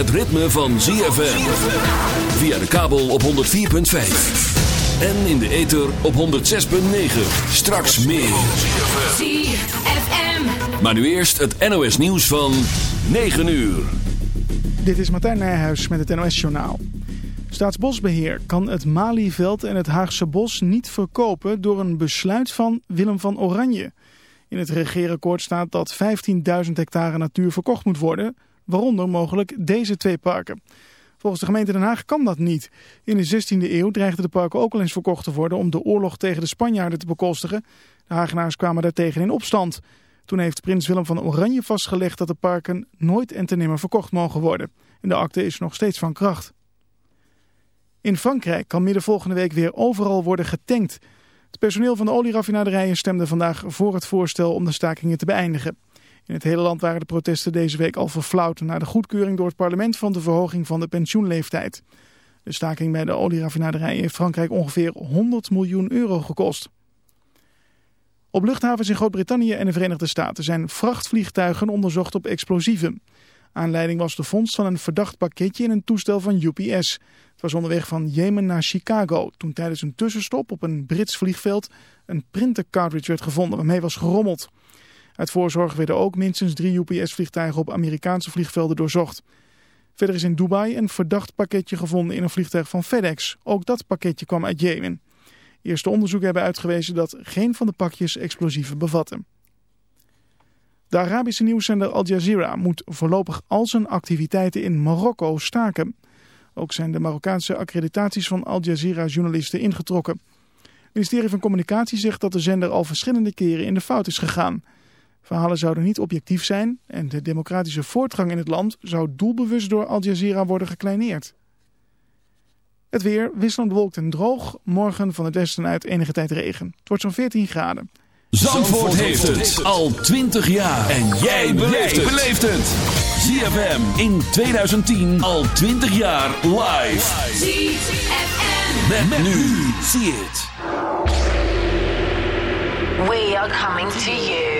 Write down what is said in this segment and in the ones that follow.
het ritme van ZFM. Via de kabel op 104.5. En in de ether op 106.9. Straks meer. ZFM. Maar nu eerst het NOS nieuws van 9 uur. Dit is Martijn Nijhuis met het NOS-journaal. Staatsbosbeheer kan het Malieveld en het Haagse Bos niet verkopen door een besluit van Willem van Oranje. In het regeerakkoord staat dat 15.000 hectare natuur verkocht moet worden, waaronder mogelijk deze twee parken. Volgens de gemeente Den Haag kan dat niet. In de 16e eeuw dreigden de parken ook al eens verkocht te worden om de oorlog tegen de Spanjaarden te bekostigen. De Hagenaars kwamen daartegen in opstand. Toen heeft prins Willem van Oranje vastgelegd dat de parken nooit en te nimmer verkocht mogen worden. En de akte is nog steeds van kracht. In Frankrijk kan midden volgende week weer overal worden getankt. Het personeel van de olieraffinaderijen stemde vandaag voor het voorstel om de stakingen te beëindigen. In het hele land waren de protesten deze week al verflauwd na de goedkeuring door het parlement van de verhoging van de pensioenleeftijd. De staking bij de olieraffinaderijen heeft Frankrijk ongeveer 100 miljoen euro gekost. Op luchthavens in Groot-Brittannië en de Verenigde Staten zijn vrachtvliegtuigen onderzocht op explosieven. Aanleiding was de vondst van een verdacht pakketje in een toestel van UPS. Het was onderweg van Jemen naar Chicago toen tijdens een tussenstop op een Brits vliegveld een printer cartridge werd gevonden waarmee was gerommeld. Uit voorzorg werden ook minstens drie UPS-vliegtuigen op Amerikaanse vliegvelden doorzocht. Verder is in Dubai een verdacht pakketje gevonden in een vliegtuig van FedEx. Ook dat pakketje kwam uit Jemen. Eerste onderzoeken hebben uitgewezen dat geen van de pakjes explosieven bevatten. De Arabische nieuwszender Al Jazeera moet voorlopig al zijn activiteiten in Marokko staken. Ook zijn de Marokkaanse accreditaties van Al Jazeera-journalisten ingetrokken. Het ministerie van Communicatie zegt dat de zender al verschillende keren in de fout is gegaan. Verhalen zouden niet objectief zijn en de democratische voortgang in het land zou doelbewust door Al Jazeera worden gekleineerd. Het weer wisselend bewolkt en droog. Morgen van het westen uit enige tijd regen. Het wordt zo'n 14 graden. Zandvoort, heeft het al 20 jaar. En jij beleeft het. ZFM in 2010 al 20 jaar live. ZFM. Met, nu. Zie het. We are coming to you.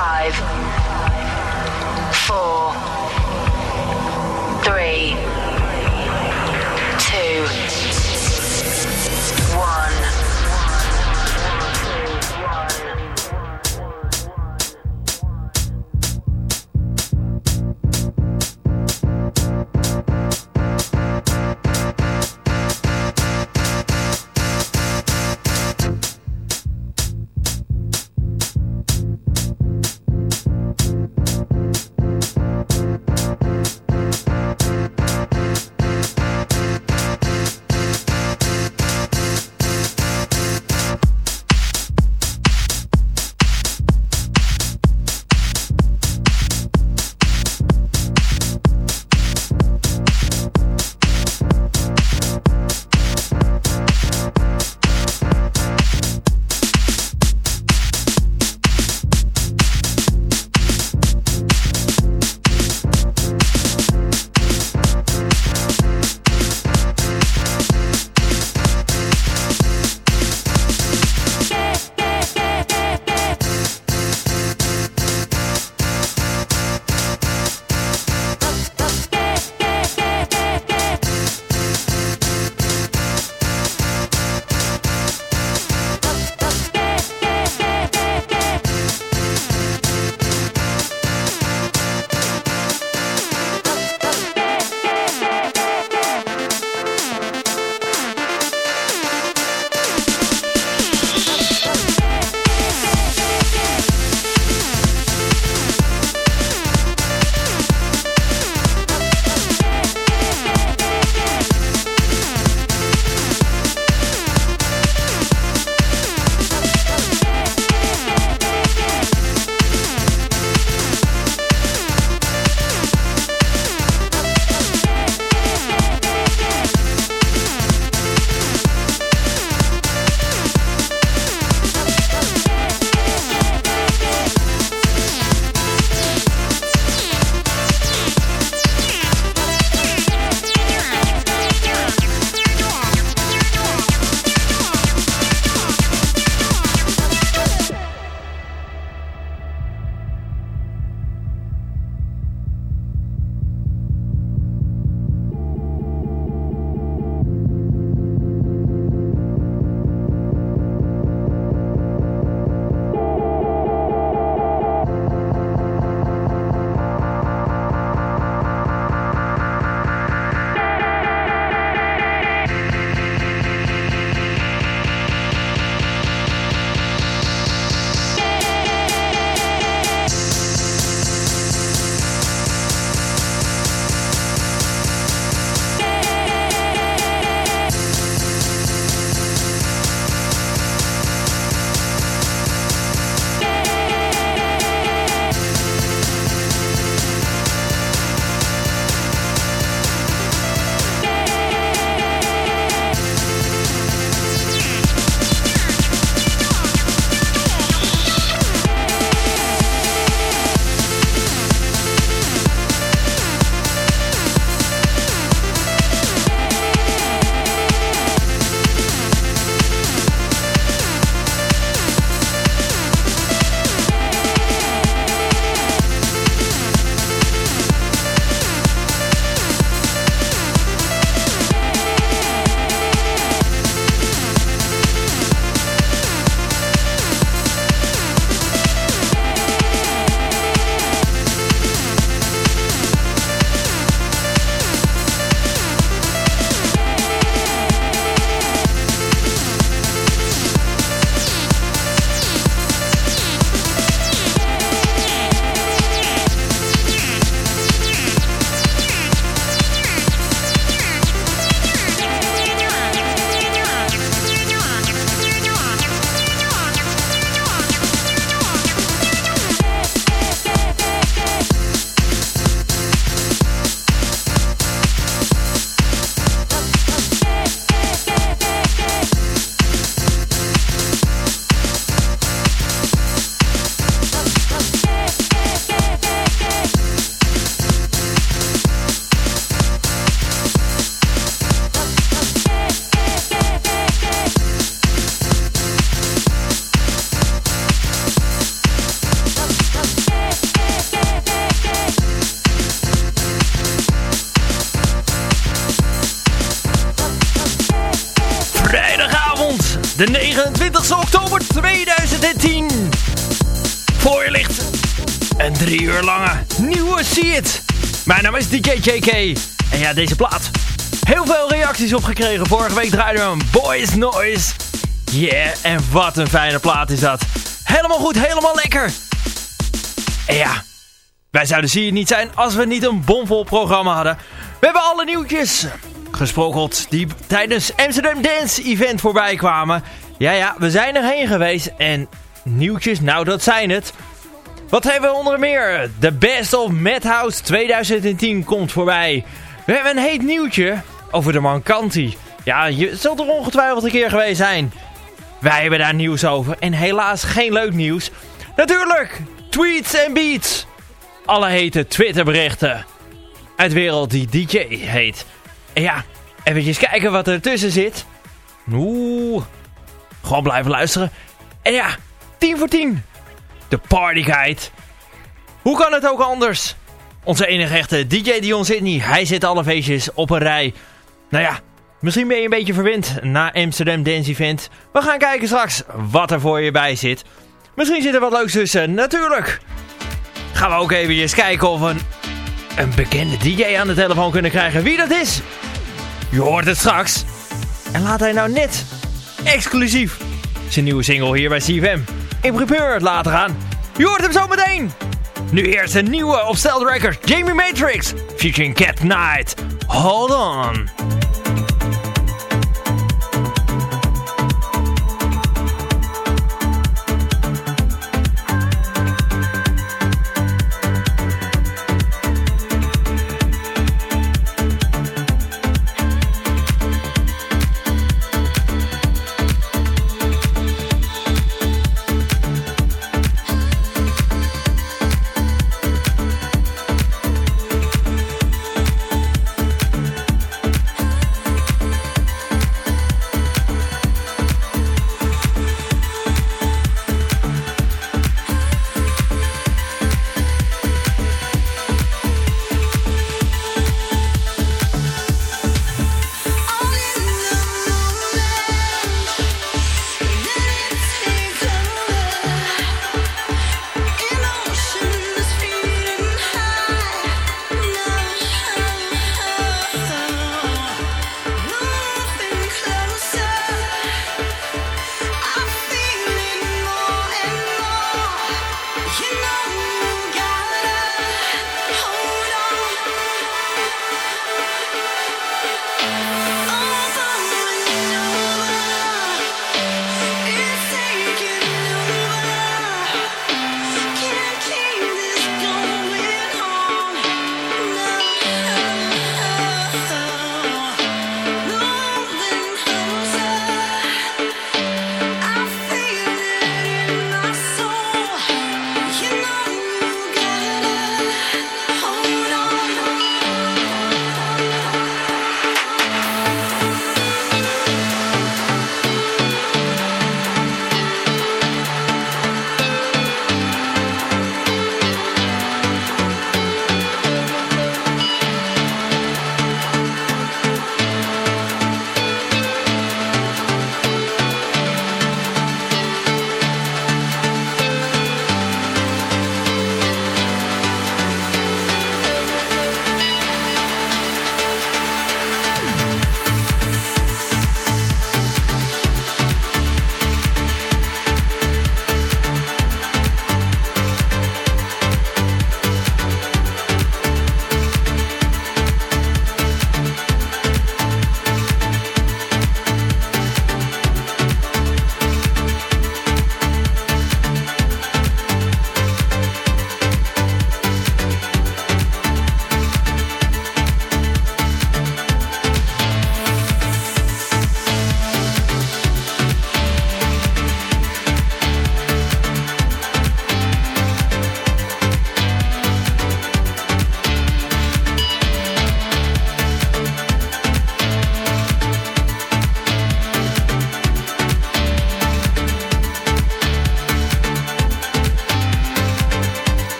Five. Four. Three. 29 oktober 2010. Voor je ligt een drie uur lange nieuwe See It. Mijn naam is DJ JK. En ja, deze plaat. Heel veel reacties op gekregen. Vorige week draaiden we een Boys Noise. Yeah, en wat een fijne plaat is dat. Helemaal goed, helemaal lekker. En ja, wij zouden See It niet zijn als we niet een bomvol programma hadden. We hebben alle nieuwtjes gesprokkeld die tijdens Amsterdam Dance Event voorbij kwamen. Ja, ja, we zijn erheen geweest en nieuwtjes, nou dat zijn het. Wat hebben we onder meer? De Best of Madhouse 2010 komt voorbij. We hebben een heet nieuwtje over de Mancanti. Ja, je zult er ongetwijfeld een keer geweest zijn. Wij hebben daar nieuws over en helaas geen leuk nieuws. Natuurlijk, tweets en beats. Alle hete Twitterberichten. Uit wereld die DJ heet. En ja, eventjes kijken wat er tussen zit. Oeh, gewoon blijven luisteren. En ja, 10 voor 10. De Party Guide. Hoe kan het ook anders? Onze enige echte DJ Dion Sydney, hij zit alle feestjes op een rij. Nou ja, misschien ben je een beetje verwend na Amsterdam Dance Event. We gaan kijken straks wat er voor je bij zit. Misschien zit er wat leuks tussen, natuurlijk. Gaan we ook even kijken of we een, een bekende DJ aan de telefoon kunnen krijgen. Wie dat is, je hoort het straks. En laat hij nou net exclusief zijn nieuwe single hier bij CFM in primeur laten gaan. Je hoort hem zo meteen. Nu eerst een nieuwe op Records, Jamie Matrix, featuring Cat Knight. Hold on.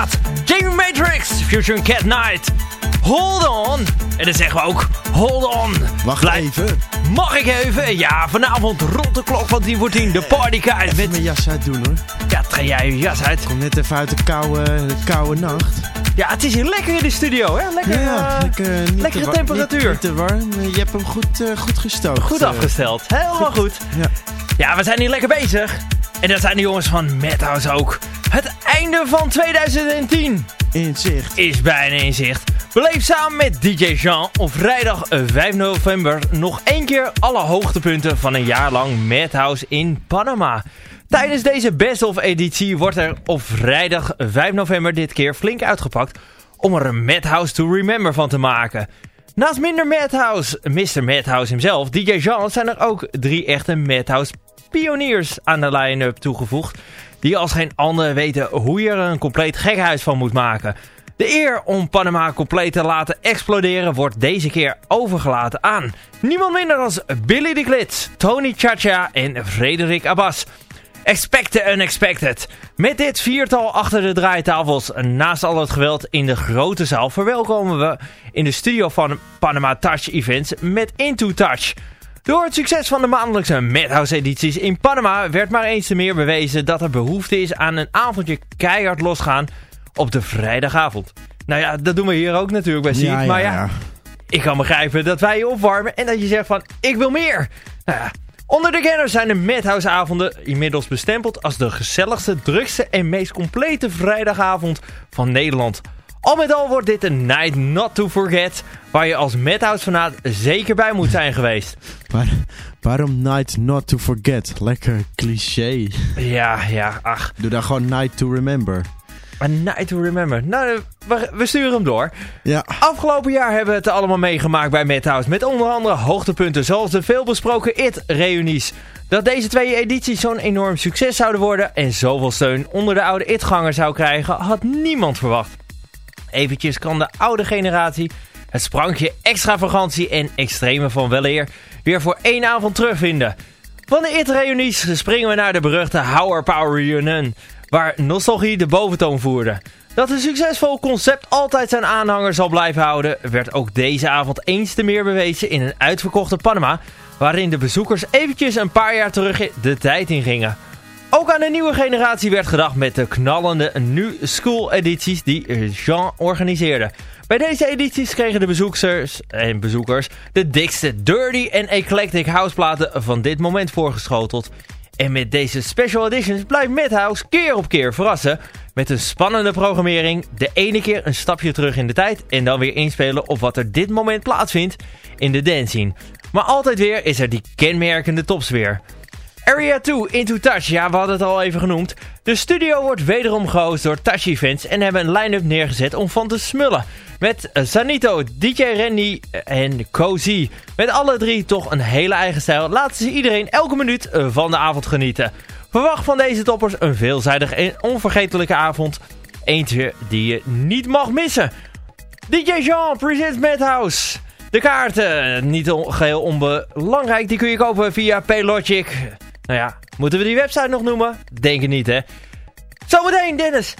Plaat. Jamie Matrix, Future Cat Night. Hold on. En dan zeggen we ook, hold on. Wacht Blijf- even. Mag ik even? Ja, vanavond rond de klok van 10 voor 10. De partykaart Even met... mijn jas uit doen hoor. Ja, trek jij je jas uit. Ik kom net even uit de koude, de koude nacht. Ja, het is hier lekker in de studio, hè? Lekker, eh, lekker, eh, niet lekkere te temperatuur. Niet, niet te warm. Je hebt hem goed, eh, goed gestookt. goed afgesteld. Helemaal goed. Ja. Ja, we zijn hier lekker bezig. En dat zijn de jongens van Madhouse ook. Het einde van 2010 In zicht. is bijna in zicht. Beleef samen met DJ Jean op vrijdag eh, 5 november nog één keer alle hoogtepunten van een jaar lang Madhouse in Panama. Tijdens deze Best of editie wordt er op vrijdag 5 november dit keer flink uitgepakt om er een Madhouse to Remember van te maken. Naast minder Madhouse, Mr. Madhouse himself, DJ Jean, zijn er ook drie echte Madhouse pioniers aan de line-up toegevoegd. Die als geen ander weten hoe je er een compleet gekhuis van moet maken. De eer om Panama compleet te laten exploderen wordt deze keer overgelaten aan niemand minder dan Billy de Klit, Tony Chacha en Frederik Abbas. Expect the unexpected. Met dit viertal achter de draaitafels, naast al het geweld in de grote zaal, verwelkomen we in de studio van Panama Touch Events met Into Touch. Door het succes van de maandelijkse Madhouse edities in Panama werd maar eens te meer bewezen dat er behoefte is aan een avondje keihard losgaan op de vrijdagavond. Nou ja, dat doen we hier ook natuurlijk bij Siep, maar ja, ik kan begrijpen dat wij je opwarmen en dat je zegt van, ik wil meer. Nou ja, onder de kenners zijn de Madhouse-avonden inmiddels bestempeld als de gezelligste, drukste en meest complete vrijdagavond van Nederland. Al met al wordt dit een night not to forget, waar je als Madhouse-fanaat zeker bij moet zijn geweest. Maar, waarom Night Not To Forget? Lekker cliché. Ja, ja, ach, Doe dan gewoon Night To Remember. a night to remember. Nou, we, we sturen hem door. Ja. Afgelopen jaar hebben we het allemaal meegemaakt bij Madhouse. Met onder andere hoogtepunten zoals de veelbesproken IT-reunies. Dat deze twee edities zo'n enorm succes zouden worden en zoveel steun onder de oude IT-ganger zou krijgen, had niemand verwacht. Eventjes kan de oude generatie het sprankje extravagantie en extreme van weleer weer voor één avond terugvinden. Van de IT-reunies springen we naar de beruchte Howard Power Reunion, waar nostalgie de boventoon voerde. Dat een succesvol concept altijd zijn aanhanger zal blijven houden, werd ook deze avond eens te meer bewezen in een uitverkochte Panama, waarin de bezoekers eventjes een paar jaar terug de tijd in gingen. Ook aan de nieuwe generatie werd gedacht met de knallende New School edities die Jean organiseerde. Bij deze edities kregen de bezoekers en bezoekers de dikste, dirty en eclectic houseplaten van dit moment voorgeschoteld. En met deze special editions blijft Madhouse keer op keer verrassen met een spannende programmering. De ene keer een stapje terug in de tijd en dan weer inspelen op wat er dit moment plaatsvindt in de dancing. Maar altijd weer is er die kenmerkende topsfeer. Area 2 Into Touch, ja we hadden het al even genoemd. De studio wordt wederom gehost door Touch Events en hebben een line-up neergezet om van te smullen. Met eh, Sanito, DJ Randy en Cozy. Met alle drie toch een hele eigen stijl laten ze iedereen elke minuut eh, van de avond genieten. Verwacht van deze toppers een veelzijdig en onvergetelijke avond. Eentje die je niet mag missen. DJ Jean presents Madhouse. De kaarten, niet geheel onbelangrijk, die kun je kopen via Paylogic. Nou ja, moeten we die website nog noemen? Denk het niet, hè? Zometeen, Dennis.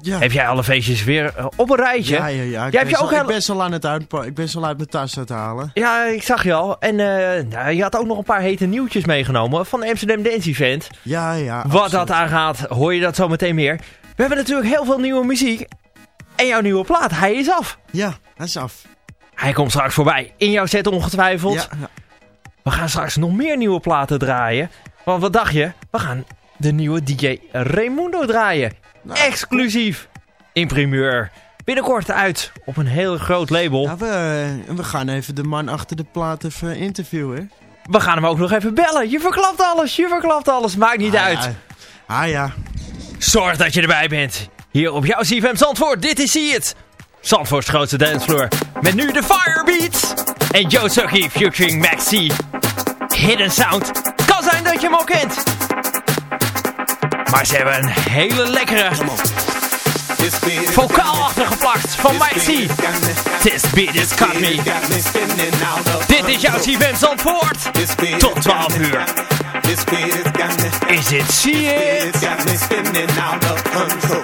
Ja. Heb jij alle feestjes weer eh, op een rijtje? Ja, ja, ja. Ik, Jij ben je ook ik ben zo aan het Ik ben zo uit mijn tas aan het halen. Ja, ik zag je al. En eh, nou, je had ook nog een paar hete nieuwtjes meegenomen van de Amsterdam Dance Event. Ja, ja. Wat absoluut. dat aangaat, hoor je dat zo meteen meer. We hebben natuurlijk heel veel nieuwe muziek. En jouw nieuwe plaat, hij is af. Ja, hij is af. Hij komt straks voorbij. In jouw set ongetwijfeld. Ja, ja. We gaan straks nog meer nieuwe platen draaien. Want wat dacht je? We gaan de nieuwe DJ Raimundo draaien. Nou, Exclusief. In primeur. Binnenkort uit op een heel groot label. Ja, we, we gaan even de man achter de plaat even interviewen. We gaan hem ook nog even bellen. Je verklapt alles, je verklapt alles. Maakt niet Ah, uit. Ja. Ah ja. Zorg dat je erbij bent. Hier op jouw CFM Zandvoort. Dit is See It. Zandvoorts grootste dancefloor. Met nu de Firebeats. En Joe Sucky featuring Maxi. Hidden Sound. Dat je hem al kent. Maar ze hebben een hele lekkere vocaal achtergeplakt van Maxi. This beat is cut me. Dit is jouw CFM Zandvoort. Tot 12 uur. Is it control.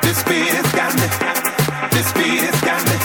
This beat has got me. This beat has got me.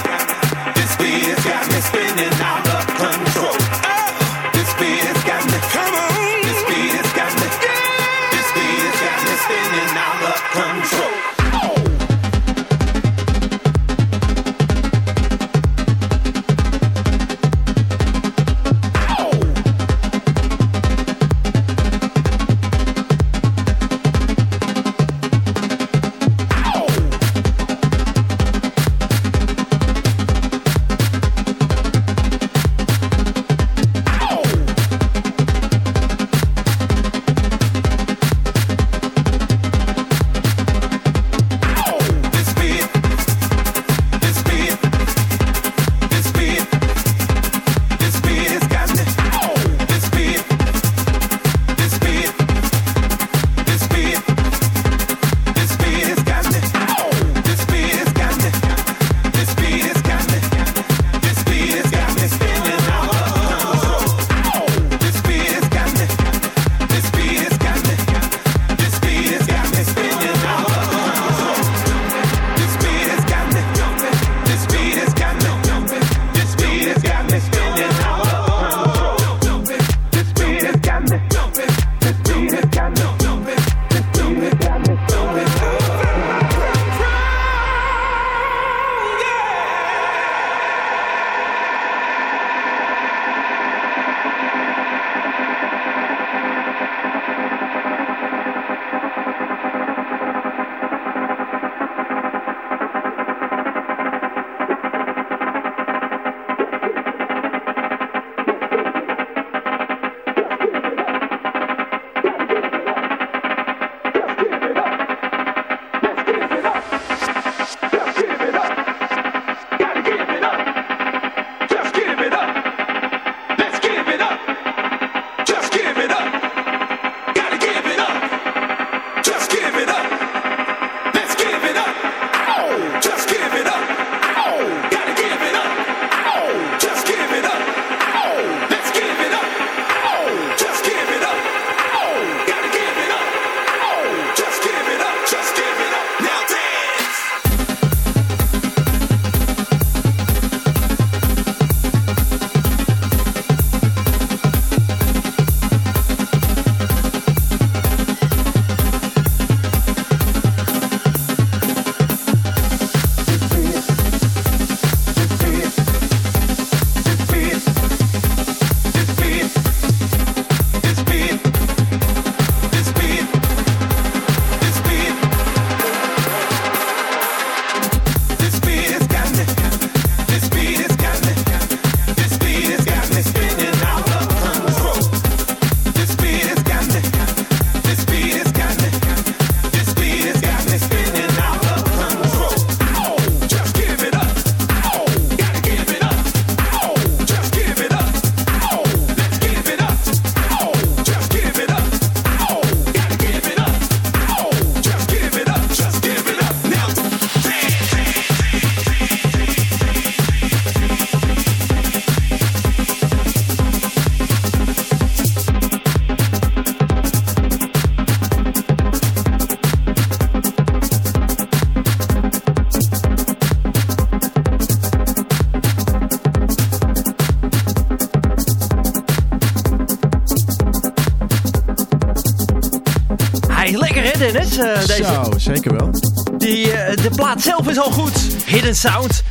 Is al goed. Hidden Sound.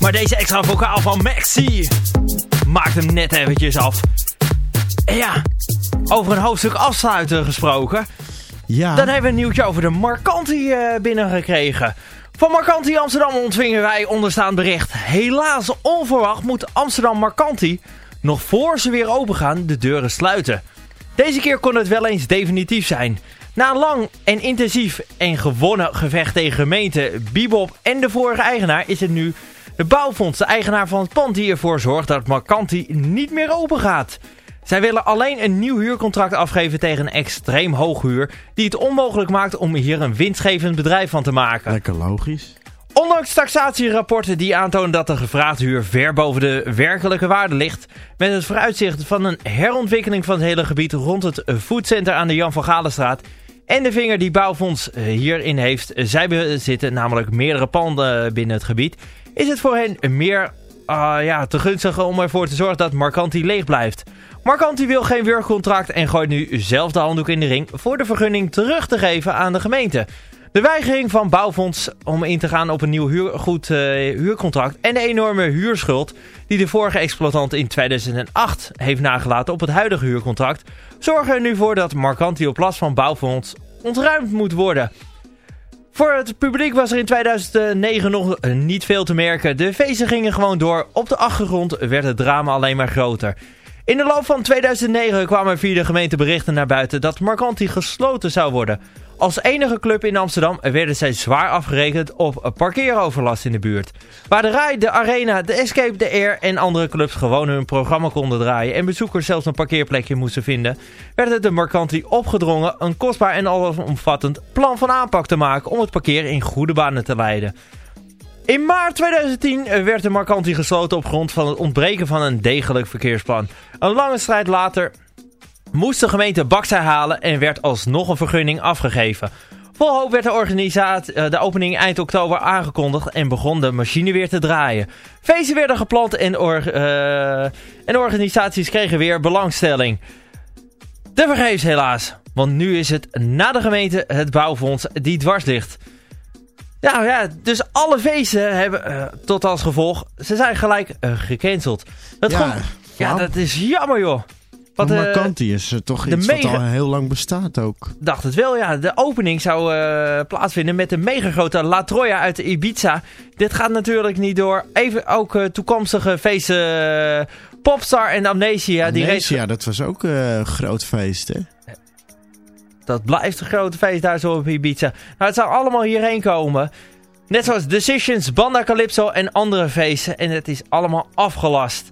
Maar deze extra vocaal van Maxi maakt hem net eventjes af. En ja, over een hoofdstuk afsluiten gesproken. Ja, Dan hebben we een nieuwtje over de Marcanti eh, binnengekregen. Van Marcanti Amsterdam ontvingen wij onderstaand bericht. Helaas onverwacht moet Amsterdam Marcanti nog voor ze weer opengaan de deuren sluiten. Deze keer kon het wel eens definitief zijn. Na een lang en intensief en gewonnen gevecht tegen gemeente, Bibop en de vorige eigenaar is het nu de bouwfonds, de eigenaar van het pand, die ervoor zorgt dat Marcanti niet meer open gaat. Zij willen alleen een nieuw huurcontract afgeven tegen een extreem hoog huur... die het onmogelijk maakt om hier een winstgevend bedrijf van te maken. lekker logisch. Ondanks taxatierapporten die aantonen dat de gevraagde huur ver boven de werkelijke waarde ligt, met het vooruitzicht van een herontwikkeling van het hele gebied rond het foodcenter aan de Jan van Galenstraat en de vinger die Bouwfonds eh, hierin heeft, eh, zij bezitten namelijk meerdere panden binnen het gebied, is het voor hen meer ah, ja, te gunstig om ervoor te zorgen dat Marcanti leeg blijft. Marcanti wil geen werkcontract en gooit nu zelf de handdoek in de ring voor de vergunning terug te geven aan de gemeente. De weigering van Bouwfonds om in te gaan op een nieuw huur, goed eh, huurcontract en de enorme huurschuld die de vorige exploitant in 2008 heeft nagelaten op het huidige huurcontract, zorgen er nu voor dat Marcanti op last van Bouwfonds ontruimd moet worden. Voor het publiek was er in 2009 nog eh, niet veel te merken. De feesten gingen gewoon door. Op de achtergrond werd het drama alleen maar groter. In de loop van 2009 kwamen via de gemeente berichten naar buiten dat Marcanti gesloten zou worden. Als enige club in Amsterdam werden zij zwaar afgerekend op parkeeroverlast in de buurt. Waar de RAI, de Arena, de Escape, de Air en andere clubs gewoon hun programma konden draaien en bezoekers zelfs een parkeerplekje moesten vinden, werd het de Marcanti opgedrongen een kostbaar en allesomvattend plan van aanpak te maken om het parkeer in goede banen te leiden. In maart 2010 werd de Marcanti gesloten op grond van het ontbreken van een degelijk verkeersplan. Een lange strijd later moest de gemeente Baksa halen en werd alsnog een vergunning afgegeven. Vol hoop werd de, organisatie, eh, de opening eind oktober aangekondigd en begon de machine weer te draaien. Feesten werden gepland en, or, uh, en organisaties kregen weer belangstelling. De vergeefs helaas, want nu is het na de gemeente het bouwfonds die dwars ligt. Ja, ja, dus alle feesten hebben uh, tot als gevolg, ze zijn gelijk uh, gecanceld. Dat Ja, komt, ja, dat is jammer joh. Want eh, Marcanti is eh, toch iets mega- wat al heel lang bestaat ook. dacht het wel, ja. De opening zou eh, plaatsvinden met de megagrote La Troya uit Ibiza. Dit gaat natuurlijk niet door. Even ook eh, toekomstige feesten. eh, Popstar en Amnesia. Die reeds, ja, dat was ook eh, een groot feest, hè? dat blijft een grote feest daar zo op Ibiza. Nou, het zou allemaal hierheen komen. Net zoals Decisions, Banda Calypso en andere feesten. En het is allemaal afgelast.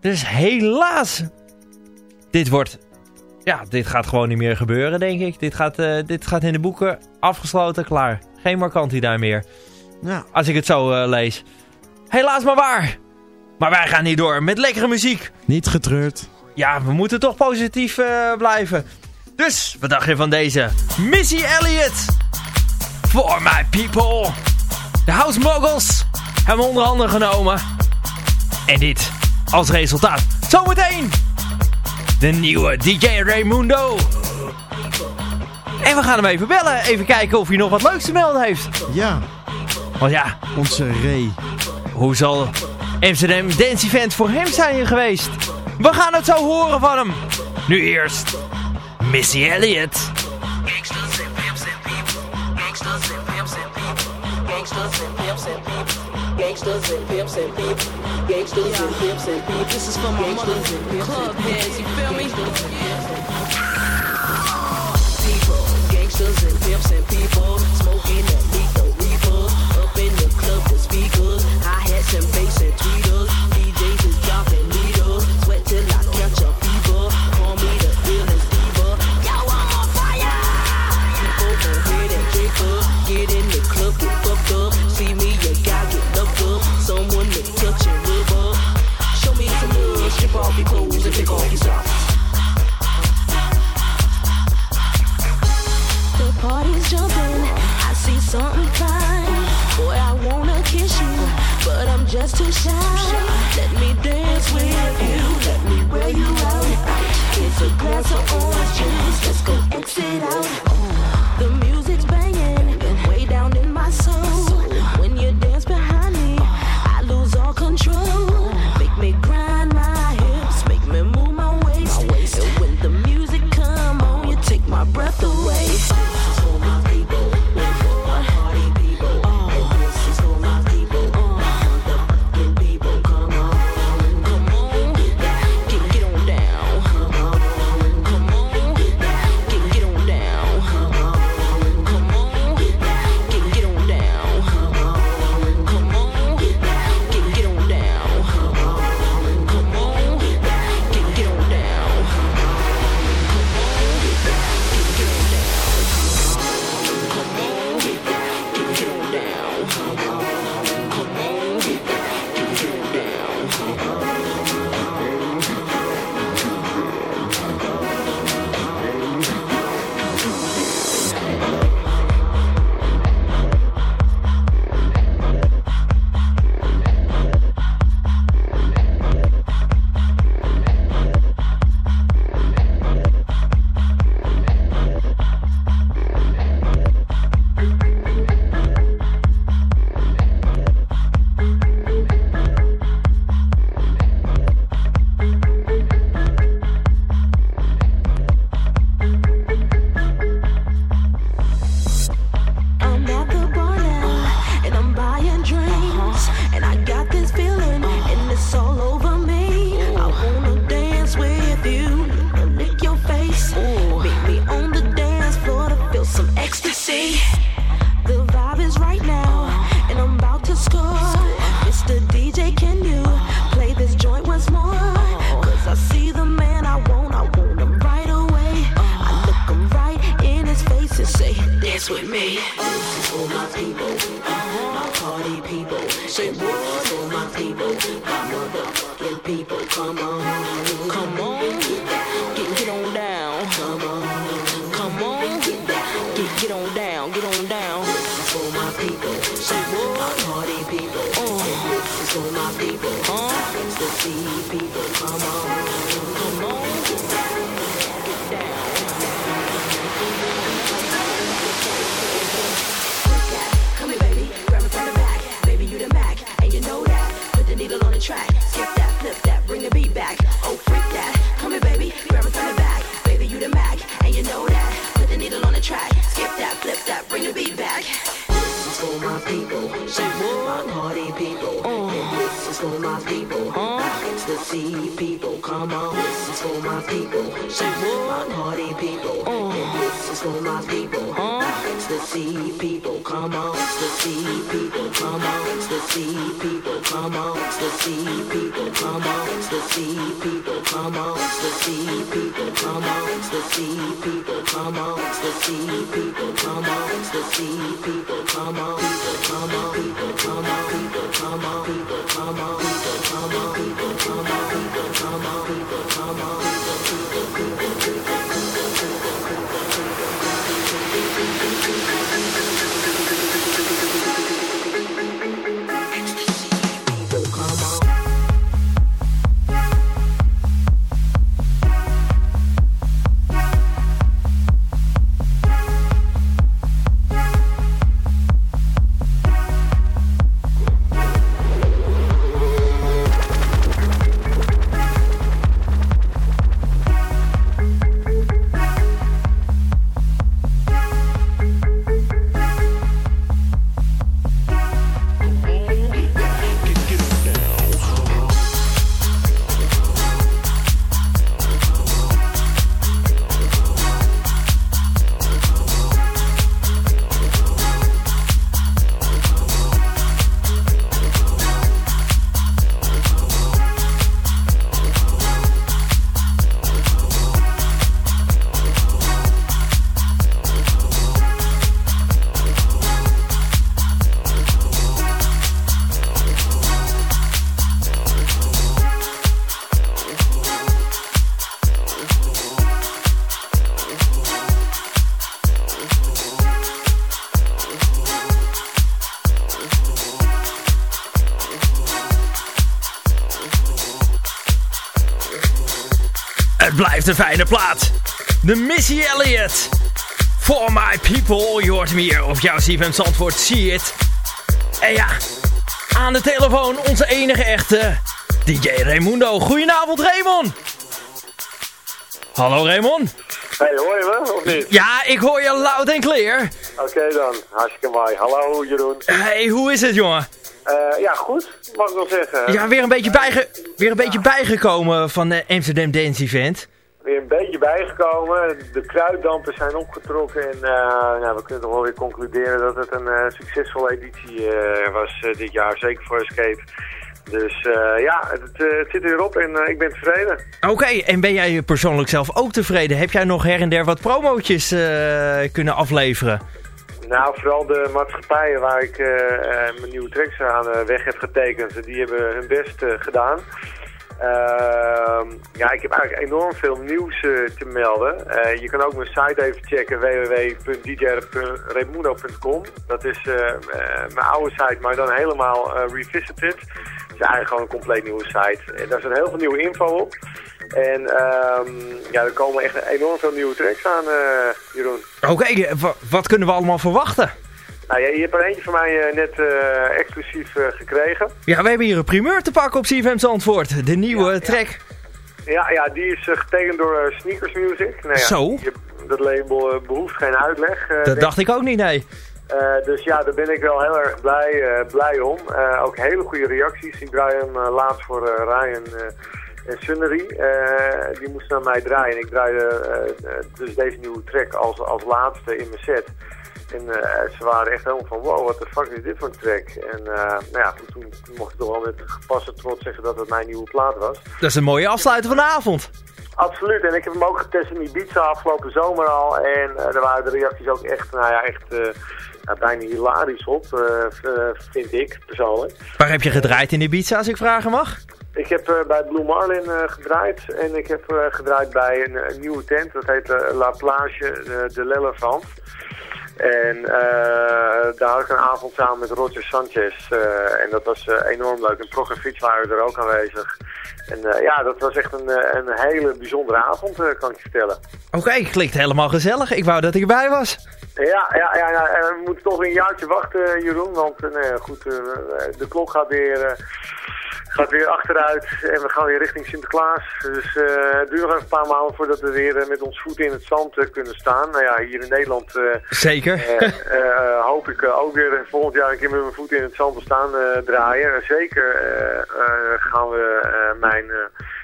Dus helaas. Dit wordt... Ja, dit gaat gewoon niet meer gebeuren, denk ik. Dit gaat, eh, dit gaat in de boeken afgesloten, klaar. Geen markantie daar meer. Ja. Als ik het zo eh, lees. Helaas maar waar. Maar wij gaan niet door met lekkere muziek. Niet getreurd. Ja, we moeten toch positief eh, blijven. Dus, wat dacht je van deze? Missy Elliott. For my people. De House Moguls hebben onder handen genomen. En dit als resultaat. Zometeen de nieuwe DJ Raymundo. En we gaan hem even bellen. Even kijken of hij nog wat leuks te melden heeft. Ja, Want ja, onze Ray. hoe zal Amsterdam Dance Event voor hem zijn geweest? We gaan het zo horen van hem. Nu eerst Missy Elliott. Gangsters and pimps and people. Gangsters and pimps and people. Gangsters and pimps and people. Gangsters and pimps and people. Gangsters and pimps and people. This is for my mother club heads, you feel my people. What? My party people. Oh. And this is for my people. Oh. It's the people. Come on. The C people. Come on. The C people. Come on. The C people. Come on. The C people. Come on. The C people. Come on. The C people. Come on. The C people. Come on. The C people. Come on. People. Come on. People. Come on. People. Come on. People. Come on. People. Come on. People. Come on. People. Come on. People. Come on. People. People. People. Blijft een fijne plaat. De Missy Elliott. For my people. Je hoort hem hier op jouw CFM Zandvoort. See it. En ja, aan de telefoon onze enige echte DJ Raimundo. Goedenavond Raymond. Hallo Raymond. Hey, hoor je me, of niet? Ja, ik hoor je loud en clear. Oké dan, hartstikke mooi. Hallo Jeroen. Hey, hoe is het jongen? Eh, ja, goed, mag ik wel zeggen. Ja, weer een beetje, bijge weer een beetje bijgekomen van de Amsterdam Dance Event. Weer een beetje bijgekomen. De kruiddampen zijn opgetrokken en eh, nou, we kunnen toch wel weer concluderen dat het een eh, succesvolle editie eh, was eh, dit jaar. Zeker voor Escape. Dus eh, ja, het, eh, het zit er weer op en eh, ik ben tevreden. Oké, en ben jij persoonlijk zelf ook tevreden? Heb jij nog her en der wat promootjes eh, kunnen afleveren? Nou, vooral de maatschappijen waar ik eh, eh, mijn nieuwe tracks aan eh, weg heb getekend, die hebben hun best gedaan. Ehm, ja, ik heb eigenlijk enorm veel nieuws te melden. Je kan ook mijn site even checken, www.djremundo.com. Dat is mijn oude site, maar dan helemaal revisited. Het is eigenlijk gewoon een compleet nieuwe site. En daar staat heel veel nieuwe info op. En ehm, ja, er komen echt enorm veel nieuwe tracks aan, eh, Jeroen. Oké, eh, wa- wat kunnen we allemaal verwachten? Nou, ja, je hebt er eentje van mij eh, net exclusief gekregen. Ja, we hebben hier een primeur te pakken op CFM Zandvoort. De nieuwe Ja, track. Ja, ja die is getekend door Sneakers Music. Nou, ja, Zo. je- dat label eh, behoeft geen uitleg. Dat dacht ik ook niet, nee. Dus ja, daar ben ik wel heel erg blij, blij om. Eh, ook hele goede reacties. Ik draai hem laatst voor Ryan en Sunnery. Eh, die moesten naar mij draaien. Ik draaide eh, eh, dus deze nieuwe track als, als laatste in mijn set. En eh, ze waren echt helemaal van, wow, what the fuck is dit voor een track? En eh, nou ja, toen, toen mocht ik toch wel met gepaste trots zeggen dat het mijn nieuwe plaat was. Dat is een mooie afsluiter van de avond. Absoluut, en ik heb hem ook getest in Ibiza afgelopen zomer al. En eh, daar waren de reacties ook echt, nou ja, echt eh, bijna hilarisch op, eh, eh, vind ik persoonlijk. Waar heb je gedraaid in Ibiza, als ik vragen mag? Ik heb eh, bij Blue Marlin eh, gedraaid en ik heb eh, gedraaid bij een, een nieuwe tent. Dat heet La Plage de l'Elefant. En daar had ik een avond samen met Roger Sanchez. en dat was enorm leuk. En Prog en Fiets waren er ook aanwezig. En ja, dat was echt een, een hele bijzondere avond, kan ik je vertellen. Oké, klinkt helemaal gezellig. Ik wou dat ik erbij was. Ja, ja, ja, ja. we moeten toch een jaartje wachten, Jeroen. Want ja, goed, de klok gaat weer, gaat weer achteruit en we gaan weer richting Sinterklaas. Dus eh, het duurt nog een paar maanden voordat we weer eh, met ons voeten in het zand eh, kunnen staan. Nou ja, hier in Nederland Zeker. hoop ik ook weer volgend jaar een keer met mijn voeten in het zand te staan draaien. En zeker gaan we mijn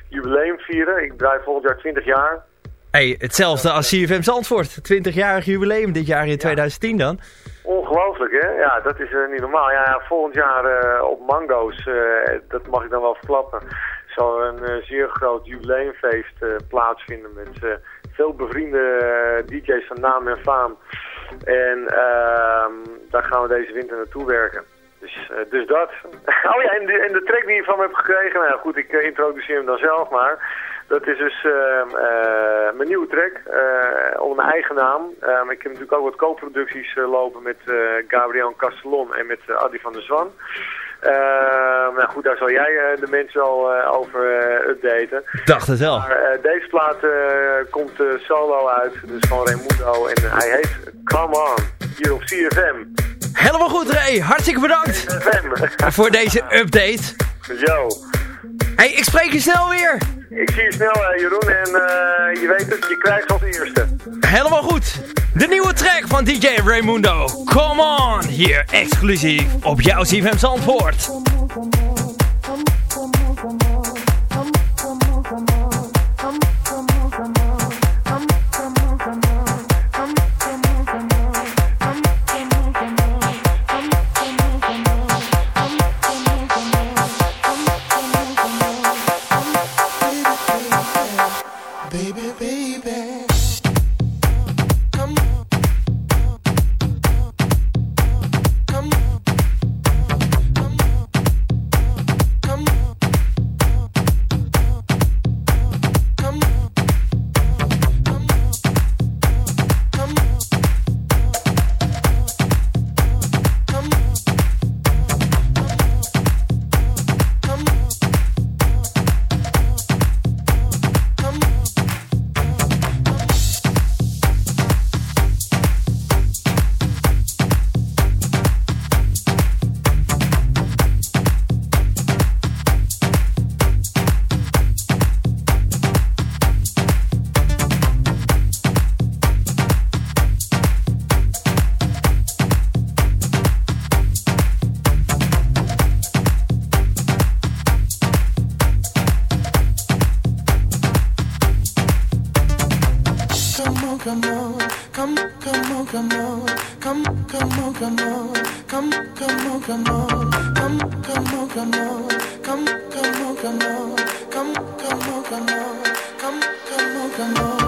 jubileum vieren. Ik draai volgend jaar 20 jaar. hey, hetzelfde als CFM Zandvoort. 20-jarig jubileum dit jaar in 2010 dan. Ongelooflijk, hè? Ja, dat is eh, niet normaal. Ja, volgend jaar eh, op Mango's, eh, dat mag ik dan wel verklappen, zal een zeer groot jubileumfeest plaatsvinden met veel bevriende DJ's van naam en faam. En ehm, daar gaan we deze winter naartoe werken. Dus, dus dat. oh ja, en de, en de track die je van me hebt gekregen, nou goed, ik introduceer hem dan zelf maar. Dat is dus ehm, eh, mijn nieuwe track, eh, onder mijn eigen naam. Ehm, ik heb natuurlijk ook wat co-producties eh, lopen met Gabriel Castellon en met Adi van der Zwan. Ehm, nou goed, daar zal jij de mensen al over updaten. Dacht het wel. Maar deze plaat komt solo uit, dus van Raimundo. En hij heet Come On, hier op CFM. Helemaal goed, Ray. Hartstikke bedankt voor deze update. Yo. hey, ik spreek je snel weer. Ik zie je snel, eh, Jeroen. En eh, je weet het, je krijgt als eerste. Helemaal goed. De nieuwe track van DJ Raimundo. Come on. Hier exclusief op jouw CFM Zandvoort. On, come on, come, come on, come on, come, come on, come on, come, come on, come on, come, come on, come on, come, come on, come on, come, come on, come on, come, come on, come on.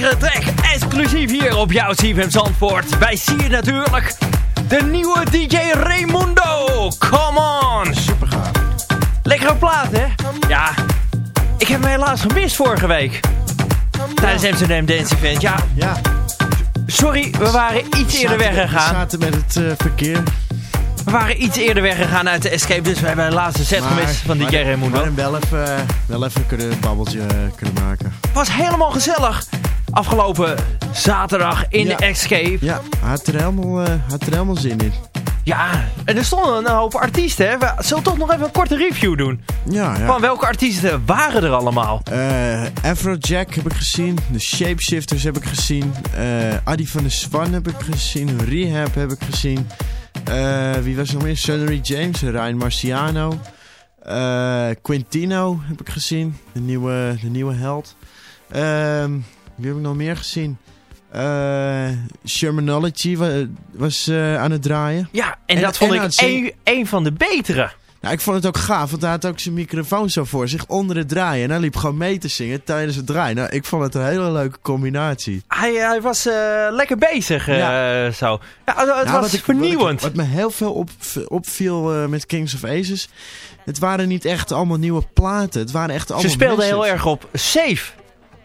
Lekkere track. Exclusief hier op jouw CFM Zandvoort. Bij Sier natuurlijk. De nieuwe DJ Raimundo. Come on. Super gaaf. Lekkere plaat, hè? Ja. Ik heb hem helaas gemist vorige week. Tijdens Amsterdam Dance Event. Ja, Ja. sorry. We waren iets eerder Zaten we- We weggegaan. zaten met het eh, verkeer. We waren iets eerder weggegaan uit de Escape. Dus we hebben een laatste set gemist van DJ Raimundo. Maar wel even, eh, wel even kunnen, een babbeltje eh, kunnen maken. was helemaal gezellig. Afgelopen zaterdag in Ja. de Escape. Ja, hij had er helemaal, eh, had er helemaal zin in. Ja, en er stonden een hoop artiesten. Hè. We zullen toch nog even een korte review doen. Ja, ja. Van welke artiesten waren er allemaal? Eh, Afrojack heb ik gezien. De Shapeshifters heb ik gezien. eh Adi van der Swan heb ik gezien. Rehab heb ik gezien. Wie was er nog meer? Sunnery James, Ryan Marciano. Quintino heb ik gezien. De nieuwe, de nieuwe held. Ehm, wie heb ik nog meer gezien? Eh Shermanology wa- was eh, aan het draaien. Ja, en, En- dat vond en ik een, een van de betere. Nou, ik vond het ook gaaf, want hij had ook zijn microfoon zo voor zich onder het draaien. En hij liep gewoon mee te zingen tijdens het draaien. Nou, ik vond het een hele leuke combinatie. Hij, hij was eh, lekker bezig, Ja. zo. Ja, het Nou, was wat ik- vernieuwend. Wat, ik- wat me heel veel op, opviel met Kings of Aces, het waren niet echt allemaal nieuwe platen. Het waren echt Ze allemaal speelden heel erg op safe.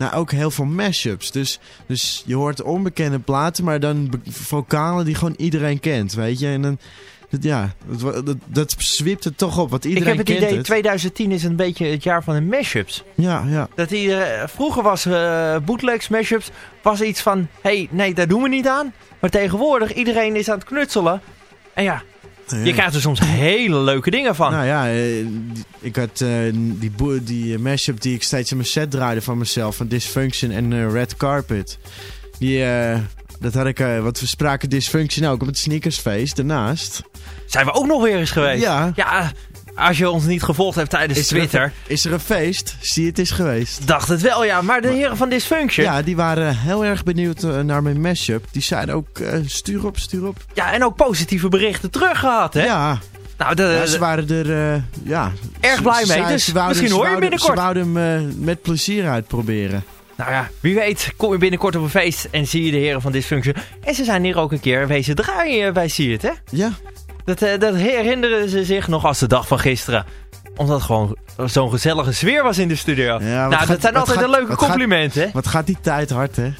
Nou, ook heel veel mashups. Dus, dus je hoort onbekende platen, maar dan vocalen die gewoon iedereen kent, weet je. En dan, dat, ja, dat, dat, dat zwipt het toch op, want Ik iedereen heb het kent idee, het. 2010 is een beetje het jaar van de mashups. Ja, ja. Dat iedereen, vroeger was eh bootlegs, mashups, was iets van... Hé, hey, nee, daar doen we niet aan. Maar tegenwoordig, iedereen is aan het knutselen. En ja, je krijgt er soms hele leuke dingen van. Nou ja, eh, ik had eh, die, die eh, mashup die ik steeds in mijn set draaide van mezelf, van Dysfunction en Red Carpet. Die, dat had ik, wat we spraken Dysfunction ook op het sneakersfeest daarnaast. Zijn we ook nog weer eens geweest. Ja. Ja, als je ons niet gevolgd hebt tijdens Is er, een, Twitter, is er een feest? Zie, het is geweest. dacht het wel, ja. Maar de heren van Dysfunction... Ja, die waren heel erg benieuwd eh, naar mijn mashup. Die zeiden ook, eh, stuur op, stuur op. Ja, en ook positieve berichten terug gehad, hè? Ja, Nou, de, ja, ze waren er eh, ja, Erg blij mee, ze- dus wouden- misschien hoor je binnenkort. Ze wouden hem met plezier uitproberen. Nou ja, wie weet kom je binnenkort op een feest en zie je de heren van Dysfunction. En ze zijn hier ook een keer wezen draaien bij Zie het, hè? Ja, Dat, eh, dat herinneren ze zich nog als de dag van gisteren. Omdat het gewoon zo'n gezellige sfeer was in de studio. Ja, nou, gaat- dat zijn altijd gaat- een leuke gaat- complimenten, wat gaat die tijd hard, hè?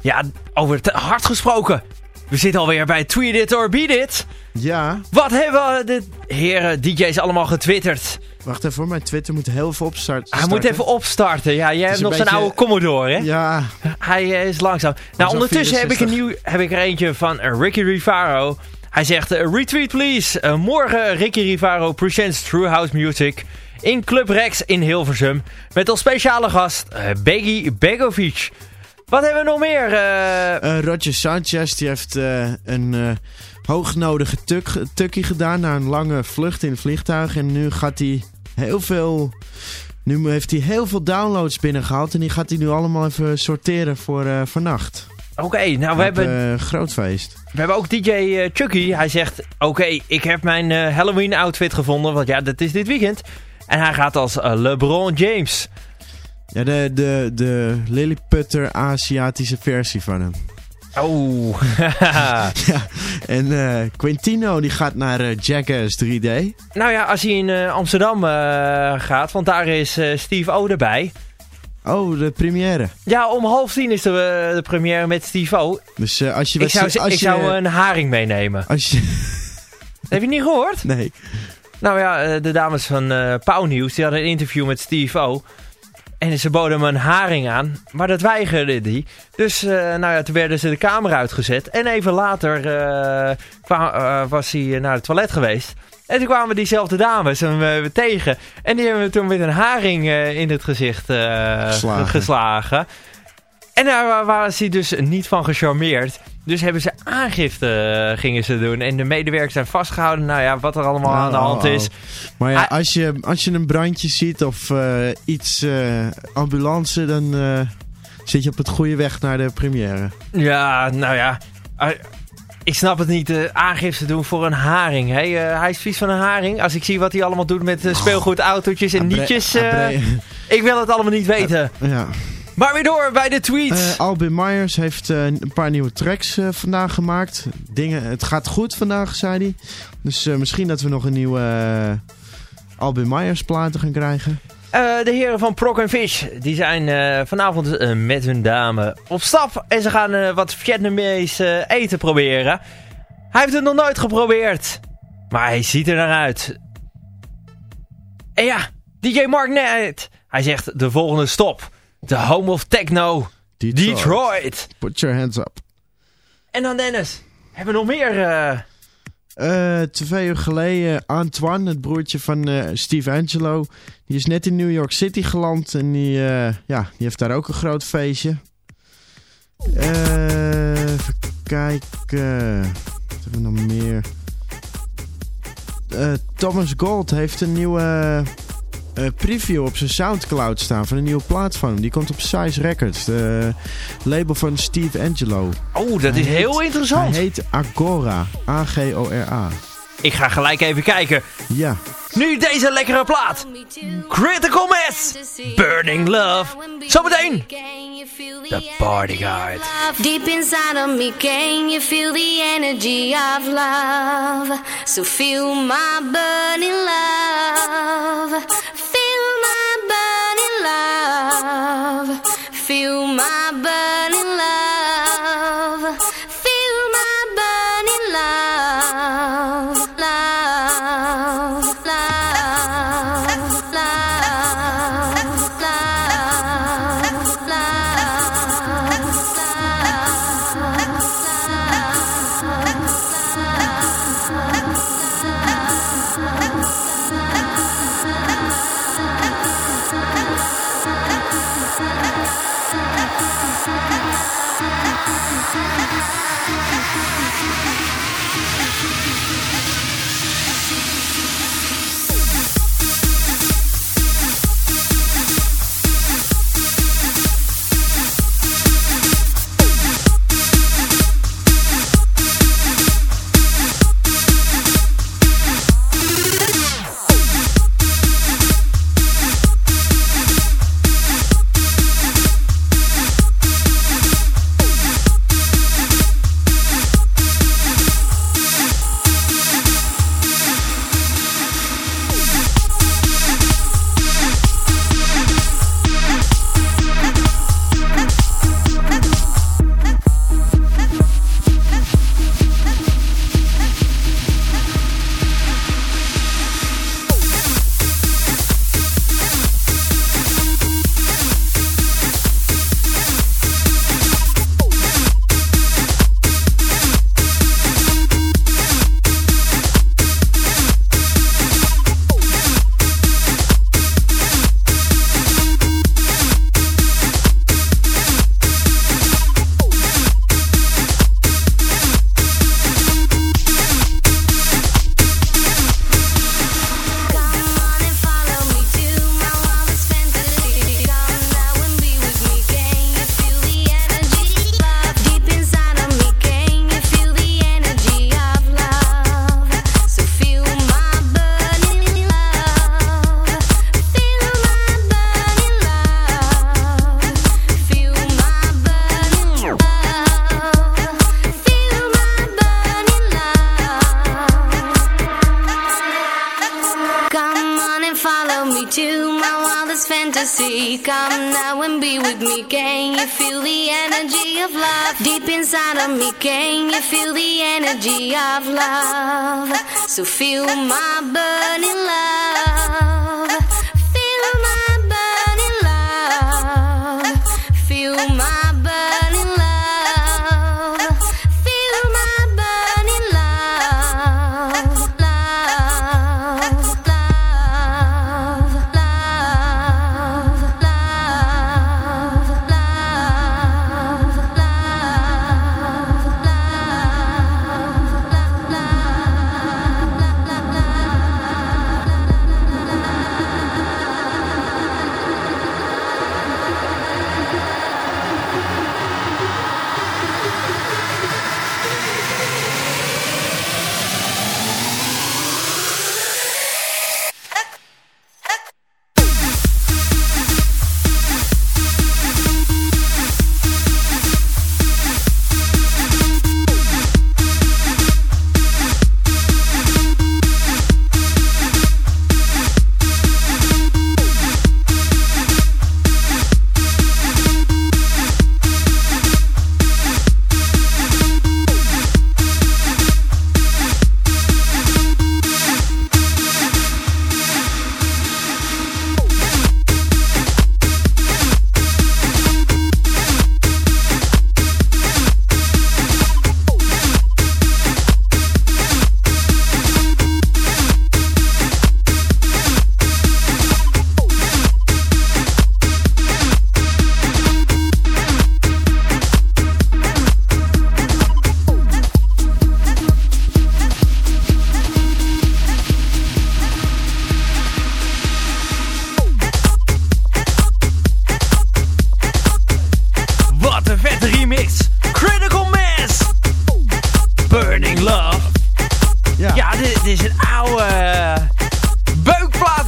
Ja, over het hard gesproken. We zitten alweer bij Tweet It or Beat It. Ja, Wat hebben de heren DJ's allemaal getwitterd? wacht even, mijn Twitter moet heel veel opstarten. Hij moet even opstarten. Ja, jij hebt nog zijn oude Commodore, hè? Ja, Hij eh, is langzaam. Nou, ondertussen heb ik, een 64. nieuw, heb ik er eentje van eh, Ricky Rivaro. Hij zegt, eh, retweet please. Eh, morgen Ricky Rivaro presents True House Music in Club Rex in Hilversum. Met als speciale gast eh Beggy Begovic. Wat hebben we nog meer? eh, Roger Sanchez die heeft een hoognodige tuk, tukkie gedaan na een lange vlucht in het vliegtuig. En nu gaat hij heel veel... Nu heeft hij heel veel downloads binnengehaald en die gaat hij nu allemaal even sorteren voor vannacht. Oké, nou we Op, hebben, eh, groot feest. we hebben ook DJ eh, Chucky. Hij zegt, oké, ik heb mijn eh, Halloween outfit gevonden. Want ja, dat is dit weekend. En hij gaat als LeBron James. Ja, de, de, de Lilliputter Aziatische versie van hem. Oh. Ja, en eh, Quintino die gaat naar eh, Jackass 3D. Nou ja, als hij in Amsterdam gaat, want daar is Steve O erbij. Oh, de première. Ja, om half tien is de, eh, de première met Steve O. Dus eh, als je... Ik zou, als ik je, zou een haring meenemen. Als je... Heb je niet gehoord? Nee. Nou ja, eh, de dames van eh Pauw Nieuws, die hadden een interview met Steve O. En ze boden hem een haring aan, maar dat weigerde die. Dus nou ja, toen werden ze de kamer uitgezet. En even later was hij naar het toilet geweest. En toen kwamen diezelfde dames hem eh, tegen. En die hebben hem toen met een haring eh, in het gezicht eh, Geslagen. geslagen. En daar wa- waren ze dus niet van gecharmeerd. Dus hebben ze aangifte gingen ze doen. En de medewerkers zijn vastgehouden. Nou ja, wat er allemaal aan de Oh, hand is. oh. Maar ja, Ah. als je, als je een brandje ziet of iets ambulance, dan zit je op het goede weg naar de première. Ja, nou ja. Ik snap het niet. eh, aangifte doen voor een haring. Eh, hij is vies van een haring. Als ik zie wat hij allemaal doet met eh, speelgoed, autootjes en nietjes. ik wil het allemaal niet weten. ja. Maar weer door bij de tweets. Albin Myers heeft een paar nieuwe tracks vandaag gemaakt. Dingen, het gaat goed vandaag, zei hij. Dus misschien dat we nog een nieuwe Albin Myers platen gaan krijgen. Eh, de heren van Prok en Fish die zijn eh, vanavond eh, met hun dame op stap. En ze gaan wat Vietnamese eten proberen. Hij heeft het nog nooit geprobeerd. Maar hij ziet er naar uit. En ja, DJ Mark Knight. Hij zegt de volgende stop. The home of techno. Detroit. Detroit. Put your hands up. En dan Dennis. Hebben we nog meer... eh, twee uur geleden Antoine, het broertje van eh, Steve Angelo. Die is net in New York City geland en die, eh, ja, die heeft daar ook een groot feestje. Even kijken. Wat hebben we nog meer? Thomas Gold heeft een nieuwe eh, preview op zijn Soundcloud staan van een nieuwe plaat van hem. Die komt op Size Records, de label van Steve Angelo. Oh, dat is heel interessant. Hij heet Agora. A-G-O-R-A. Ik ga gelijk even kijken. Ja. Nu deze lekkere plaat. Critical Mass. Burning Love. Zometeen. The Party Guide. Deep inside of me, can you feel the energy of love? So feel my burning love. Feel my burning love. Feel my burning love. Love? So feel my burning love. Feel my burning love. Feel my burning love.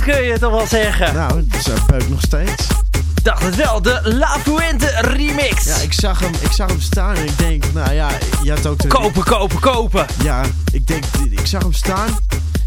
Kun je toch wel zeggen. Nou, dat is een peuk nog steeds. Dacht het wel, de La Fuente remix. Ja, ik zag hem, ik zag hem staan en ik denk, nou ja, je had ook de... Kopen, kopen, kopen. Ja, ik denk, ik zag hem staan.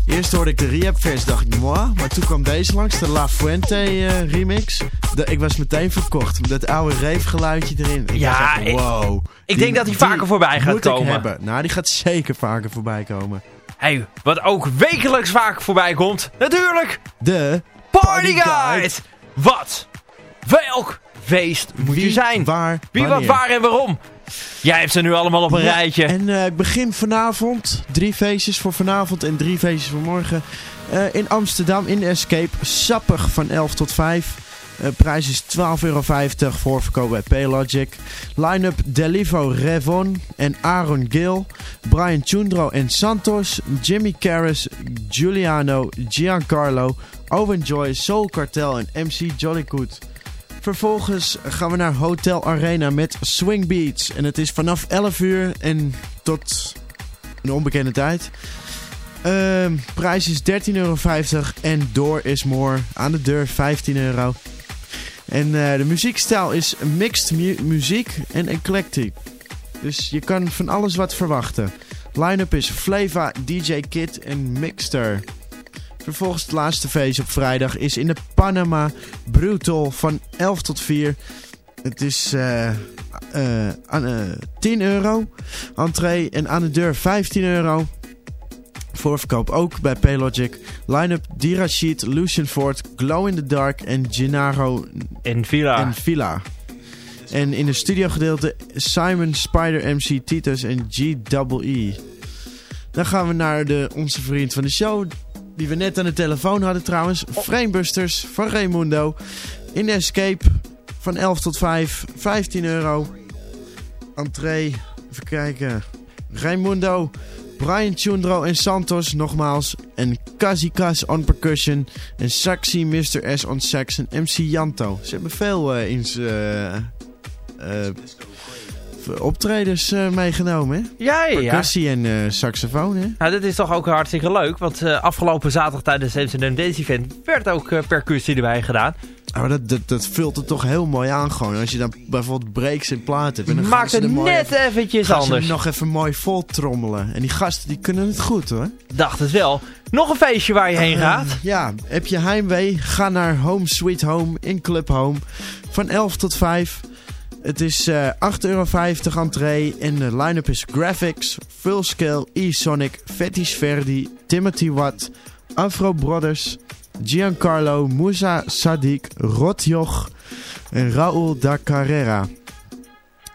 Eerst hoorde ik de rehab versie, dacht ik, moi. Maar toen kwam deze langs, de La Fuente eh, remix. De, ik was meteen verkocht. Dat oude reefgeluidje erin. Ik Ja, dacht ik- wow. ik denk dat hij vaker voorbij gaat moet ik komen. hebben. Nou, die gaat zeker vaker voorbij komen. Hey, wat ook wekelijks vaak voorbij komt. Natuurlijk, De Party Guide. Wat? Welk feest moet je Wie, zijn? waar, Wie, wat, waar en waarom? Jij hebt ze nu allemaal op een Ja, rijtje. En eh, ik begin vanavond. Drie feestjes voor vanavond en drie feestjes voor morgen. Eh, in Amsterdam in Escape. Sappig van 11 tot 5. Eh, prijs is 12,50 euro voor verkoop bij Paylogic. Line-up Delivo Revon en Aaron Gill. Brian Chundro en Santos. Jimmy Karras, Giuliano, Giancarlo. Owen Joy, Soul Cartel en MC Jollygood. Vervolgens gaan we naar Hotel Arena met Swing Beats. En het is vanaf 11 uur en tot een onbekende tijd. Ehm, prijs is 13,50 euro en door is more. Aan de deur 15 euro. En eh, de muziekstijl is mixed mu- muziek en eclectic. Dus je kan van alles wat verwachten. Line-up is Flava, DJ Kid en Mixter. Vervolgens het laatste feest op vrijdag is in de Panama Brutal van 11 tot 4. Het is eh, aan, eh, 10 euro. Entree en aan de deur 15 euro. Voorverkoop ook bij Paylogic. Line-up Dirashid, Lucian Ford, Glow in the Dark en Gennaro In Villa. en Villa. En in de studiogedeelte Simon, Spider MC, Titus en G-double-E. Dan gaan we naar de, onze vriend van de show. Die we net aan de telefoon hadden trouwens. Framebusters van Raimundo. In de Escape van 11 tot 5. 15 euro. Entree. Even kijken. Raimundo. Brian Chundro en Santos nogmaals. En Kazikas on percussion. En Saxi, Mr. S on sax en MC Janto. Ze hebben veel eh, in z'n eh, eh, optredens eh, meegenomen. Hè? Ja, ja, ja. Percussie en eh, saxofoon. Hè? Nou, dit is toch ook hartstikke leuk. Want eh, afgelopen zaterdag tijdens het Amsterdam Dance Event werd ook eh, percussie erbij gedaan. Maar dat, dat, dat vult het toch heel mooi aan gewoon. Als je dan bijvoorbeeld breaks in plaat hebt. Dan Maakt het net even- eventjes anders. nog even mooi vol trommelen. En die gasten die kunnen het goed hoor. Dacht het wel. Nog een feestje waar je heen Eh, gaat. ja, heb je heimwee? Ga naar Home Sweet Home in Club Home. Van 11 tot 5. Het is eh 8,50 euro entree. En de line-up is Graphics, Full Scale, E-Sonic, Fetish Verdi, Timothy Watt, Afro Brothers, Giancarlo, Musa Sadiq, Rotjoch en Raúl da Carrera.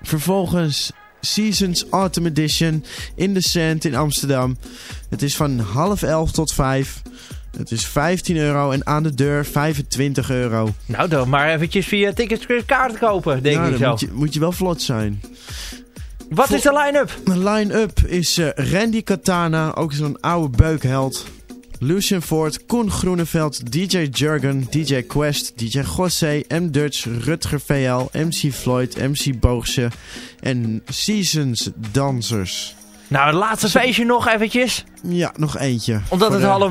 Vervolgens Seasons Autumn Edition in de Sand in Amsterdam. Het is van half elf tot vijf. Het is 15 euro en aan de deur 25 euro. Nou, dan maar eventjes via Ticketscript kaart kopen, denk Nou, ik zo. Moet je, moet je wel vlot zijn. Wat is de line-up? De line-up is eh, Randy Katana, ook zo'n oude beukheld. Lucian Ford, Koen Groeneveld, DJ Jurgen, DJ Quest, DJ José, M. Dutch, Rutger VL, MC Floyd, MC Boogse en Seasons Dancers. Nou, het laatste feestje nog eventjes. Ja, nog eentje. Omdat het de- Halloween